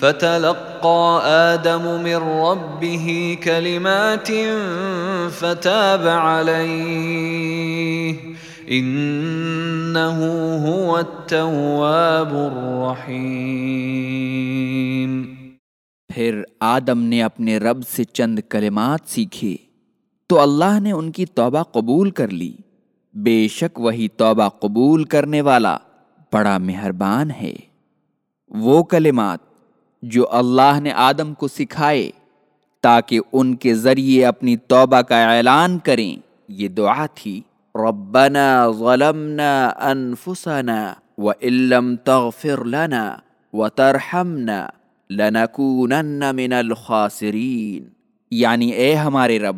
فتلقى آدم من ربه كلمات فتاب عليه إنه هو التواب الرحيم۔ پھر آدم نے اپنے رب سے چند کلمات سیکھے۔ تو اللہ نے ان کی توبہ قبول کر لی۔ بے شک وہی توبہ قبول کرنے والا بڑا مہربان ہے۔ وہ کلمات جو اللہ نے آدم کو سکھائے تاکہ ان کے ذریعے اپنی توبہ کا اعلان کریں، یہ دعا تھی۔ ربنا ظلمنا انفسنا وَإِن تغفر لنا وترحمنا لنکونن من الخاسرین۔ یعنی اے ہمارے رب،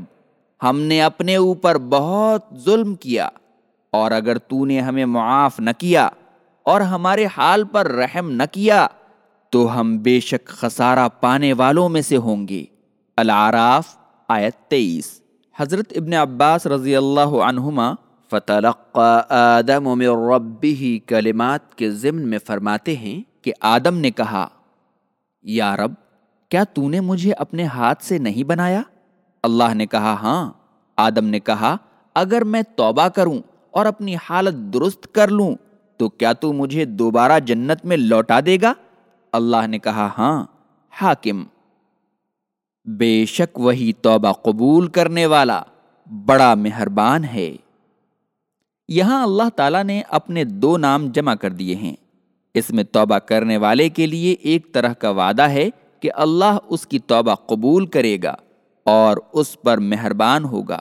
ہم نے اپنے اوپر بہت ظلم کیا اور اگر تو نے ہمیں معاف نہ کیا اور ہمارے حال پر رحم نہ کیا تو ہم بے شک خسارہ پانے والوں میں سے ہوں گے۔ العراف، آیت تیئیس۔ حضرت ابن عباس رضی اللہ عنہما فتلقى آدم من ربه کلمات کے ضمن میں فرماتے ہیں کہ آدم نے کہا، یا رب، کیا تو نے مجھے اپنے ہاتھ سے نہیں بنایا؟ اللہ نے کہا ہاں۔ آدم نے کہا، اگر میں توبہ کروں اور اپنی حالت درست کر لوں، تو کیا تو مجھے دوبارہ جنت میں لوٹا دے گا؟ اللہ نے کہا ہاں حاکم۔ بے شک وہی توبہ قبول کرنے والا بڑا مہربان ہے۔ یہاں اللہ تعالیٰ نے اپنے دو نام جمع کر دیے ہیں۔ اس میں توبہ کرنے والے کے لیے ایک طرح کا وعدہ ہے کہ اللہ اس کی توبہ قبول کرے گا اور اس پر مہربان ہوگا۔